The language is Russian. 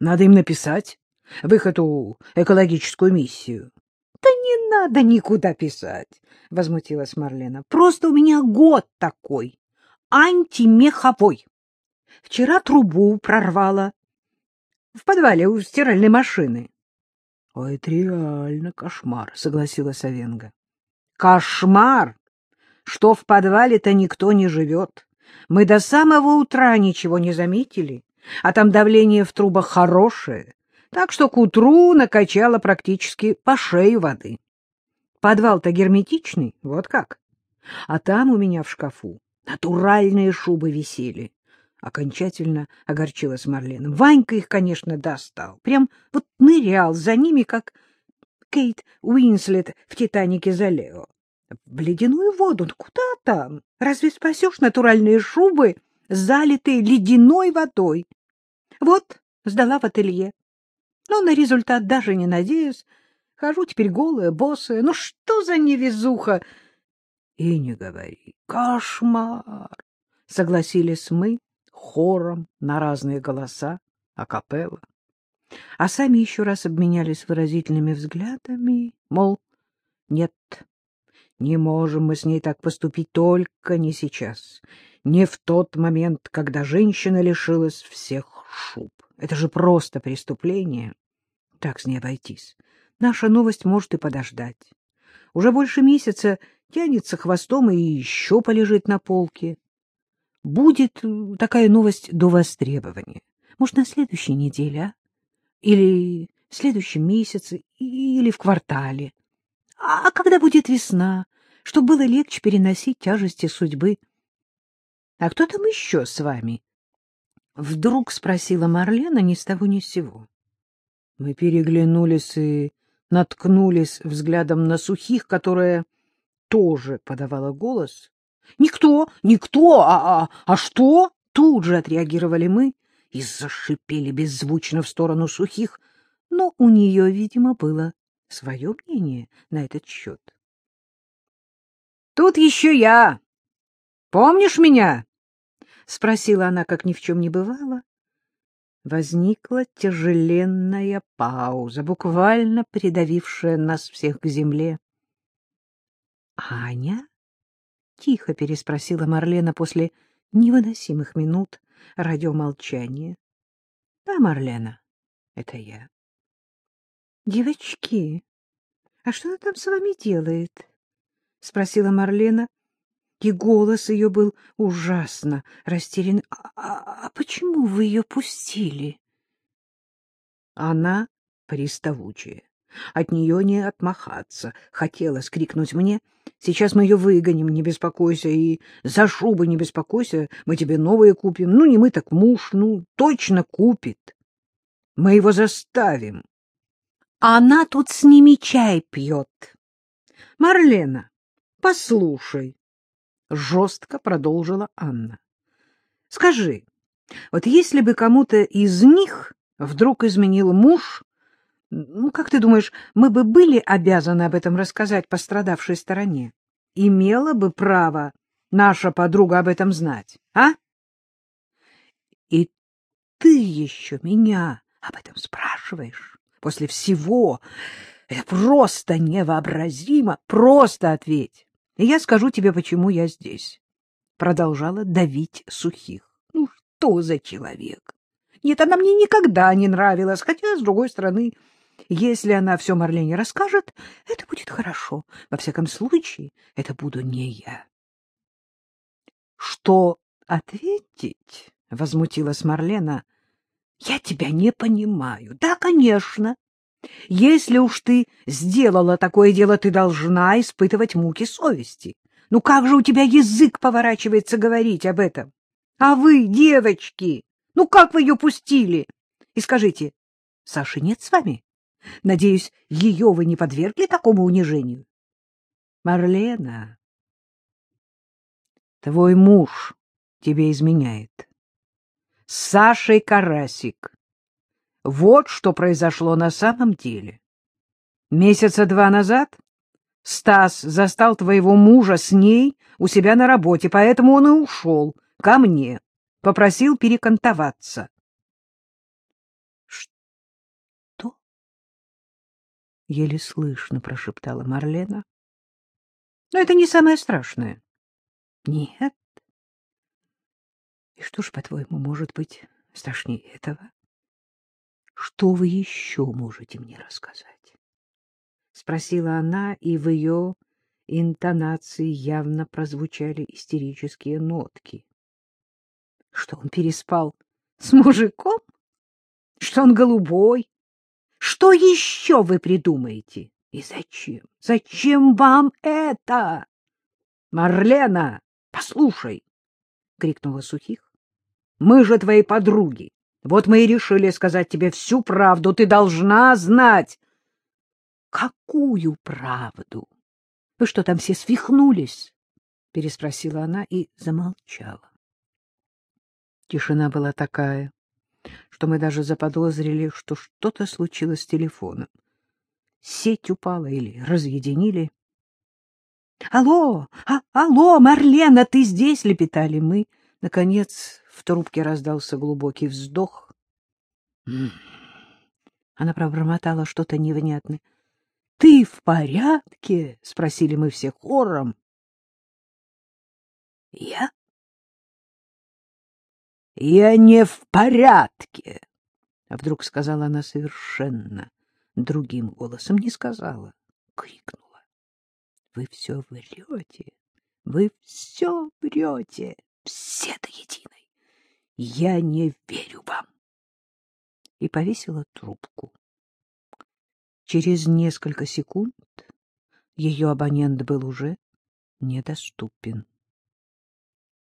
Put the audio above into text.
Надо им написать в их экологическую миссию. — Да не надо никуда писать, — возмутилась Марлена. — Просто у меня год такой, антимеховой. Вчера трубу прорвала в подвале у стиральной машины. — Ой, это реально кошмар, — согласилась Овенга. — Кошмар! Что в подвале-то никто не живет. Мы до самого утра ничего не заметили, а там давление в трубах хорошее, так что к утру накачало практически по шею воды. Подвал-то герметичный, вот как. А там у меня в шкафу натуральные шубы висели. Окончательно огорчилась Марлена. Ванька их, конечно, достал. Прям вот нырял за ними, как Кейт Уинслет в «Титанике» за Лео. В ледяную воду, ну куда там? Разве спасешь натуральные шубы, залитые ледяной водой? Вот, сдала в ателье. Но на результат даже не надеюсь. Хожу теперь голая, босая. Ну что за невезуха? И не говори. Кошмар! Согласились мы хором на разные голоса, а капелла. А сами еще раз обменялись выразительными взглядами, мол, нет, не можем мы с ней так поступить только не сейчас, не в тот момент, когда женщина лишилась всех шуб. Это же просто преступление. Так с ней обойтись. Наша новость может и подождать. Уже больше месяца тянется хвостом и еще полежит на полке. Будет э, такая новость до востребования. Может, на следующей неделе, а? Или в следующем месяце, или в квартале. А когда будет весна, чтобы было легче переносить тяжести судьбы? — А кто там еще с вами? — вдруг спросила Марлена ни с того ни с сего. Мы переглянулись и наткнулись взглядом на сухих, которая тоже подавала голос. — Никто, никто, а, а, а что? Тут же отреагировали мы и зашипели беззвучно в сторону сухих, но у нее, видимо, было свое мнение на этот счет. — Тут еще я. Помнишь меня? — спросила она, как ни в чем не бывало. Возникла тяжеленная пауза, буквально придавившая нас всех к земле. — Аня? — тихо переспросила Марлена после невыносимых минут радиомолчания. — Да, Марлена, это я. — Девочки, а что она там с вами делает? — спросила Марлена, и голос ее был ужасно растерян. А, а, а почему вы ее пустили? Она приставучая. От нее не отмахаться. Хотела скрикнуть мне. Сейчас мы ее выгоним, не беспокойся, и за шубы не беспокойся, мы тебе новые купим. Ну, не мы, так муж, ну, точно купит. Мы его заставим. Она тут с ними чай пьет. Марлена, послушай, — жестко продолжила Анна. — Скажи, вот если бы кому-то из них вдруг изменил муж, ну, как ты думаешь, мы бы были обязаны об этом рассказать пострадавшей стороне? Имела бы право наша подруга об этом знать, а? И ты еще меня об этом спрашиваешь? После всего это просто невообразимо. Просто ответь. Я скажу тебе, почему я здесь. Продолжала давить сухих. Ну, что за человек? Нет, она мне никогда не нравилась, хотя, с другой стороны, если она все Марлене расскажет, это будет хорошо. Во всяком случае, это буду не я. — Что ответить? — возмутилась Марлена. — Я тебя не понимаю. Да, конечно. Если уж ты сделала такое дело, ты должна испытывать муки совести. Ну как же у тебя язык поворачивается говорить об этом? А вы, девочки, ну как вы ее пустили? И скажите, Саши нет с вами? Надеюсь, ее вы не подвергли такому унижению? Марлена, твой муж тебе изменяет. С Сашей Карасик вот что произошло на самом деле. Месяца два назад Стас застал твоего мужа с ней у себя на работе, поэтому он и ушел ко мне, попросил перекантоваться. «Что?» — еле слышно прошептала Марлена. «Но это не самое страшное». «Нет». «И что ж, по-твоему, может быть страшнее этого?» Что вы еще можете мне рассказать? — спросила она, и в ее интонации явно прозвучали истерические нотки. — Что он переспал с мужиком? Что он голубой? Что еще вы придумаете? И зачем? Зачем вам это? — Марлена, послушай! — крикнула Сухих. — Мы же твои подруги. Вот мы и решили сказать тебе всю правду. Ты должна знать. — Какую правду? Вы что, там все свихнулись? — переспросила она и замолчала. Тишина была такая, что мы даже заподозрили, что что-то случилось с телефоном. Сеть упала или разъединили. — Алло! А, алло, Марлена, ты здесь? — лепетали мы. Наконец в трубке раздался глубокий вздох. Она пробормотала что-то невнятное. — Ты в порядке? — спросили мы все хором. — Я? — Я не в порядке, — а вдруг сказала она совершенно другим голосом. Не сказала, крикнула. — Вы все врете, вы все врете, все до единой. Я не верю вам. И повесила трубку. Через несколько секунд ее абонент был уже недоступен.